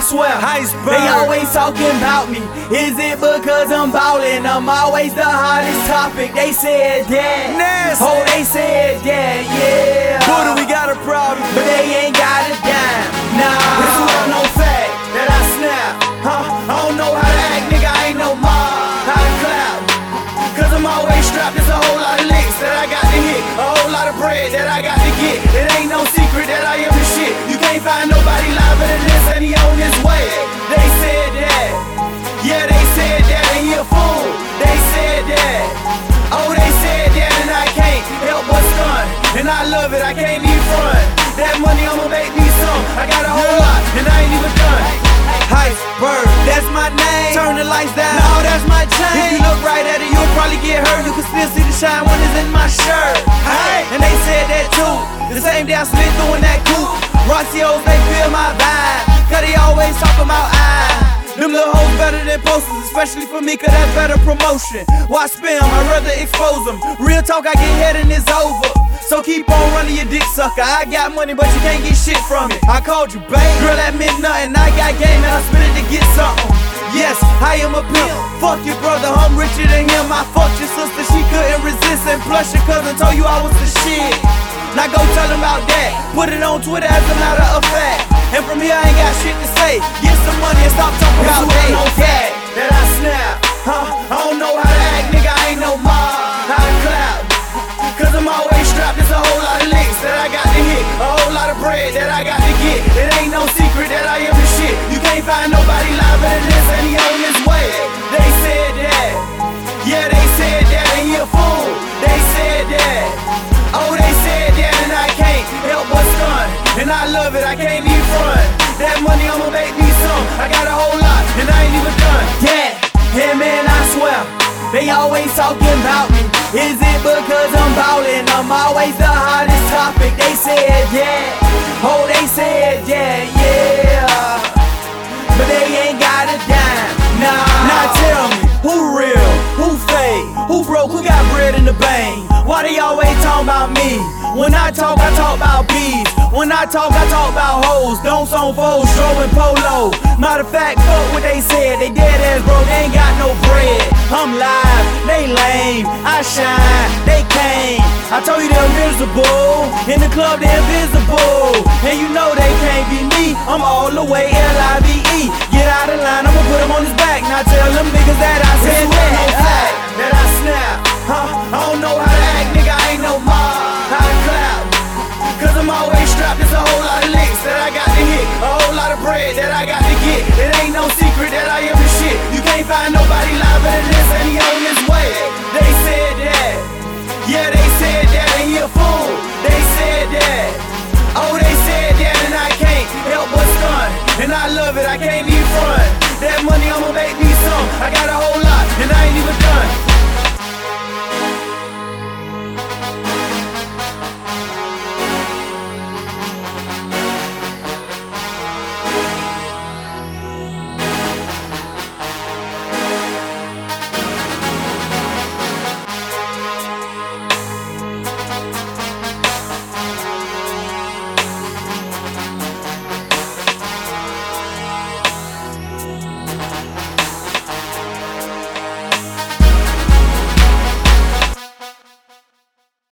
I swear. Iceberg. They always talking about me. Is it because I'm ballin'? I'm always the hottest topic. They said that. Nasty. Oh, they said that, yeah. Buddha, we got a problem. But they ain't got a dime. Nah. This is no fact that I snap. Huh? I don't know how to act, nigga. I ain't no mob. How to clap. Cause I'm always strapped. There's a whole lot of licks that I got to hit. A whole lot of bread that I got to get. It ain't no If you look right at it, you'll probably get hurt. You can still see the shine when it's in my shirt. Hey. And they said that too. The same day I slid through in that coupe. Rossios, they feel my vibe. Cause they always talk about I. Them little hoes better than posters, especially for me, cause that's better promotion. Why spam? I'd rather expose them. Real talk, I get head and it's over. So keep on running your dick sucker. I got money, but you can't get shit from it. I called you babe. Girl, that meant nothing. I got game and I spit it to get something. Yes, I am a pimp. Fuck your brother, I'm richer than him. I fucked your sister, she couldn't resist. And plus, your cousin told you I was the shit. Now go tell him about that. Put it on Twitter as a matter of fact. And from here, I ain't got shit to say. Get some money and stop talking about that. that I snap. Love it, I can't even front. That money, I'ma make me some. I got a whole lot, and I ain't even done. Yeah, yeah, man, I swear. They always talking about me. Is it because I'm ballin'? I'm always the hottest topic. They said that. Talk, I talk about bees. When I talk, I talk about hoes. Don't on foes, throwing polo. Matter of fact, fuck what they said. They dead ass bro, they ain't got no bread. I'm live, they lame. I shine, they came. I told you they're visible. In the club, they're invisible. And you know they can't be me. I'm all the way L-I-V-E. Get out of line, I'ma put him on his back. You can't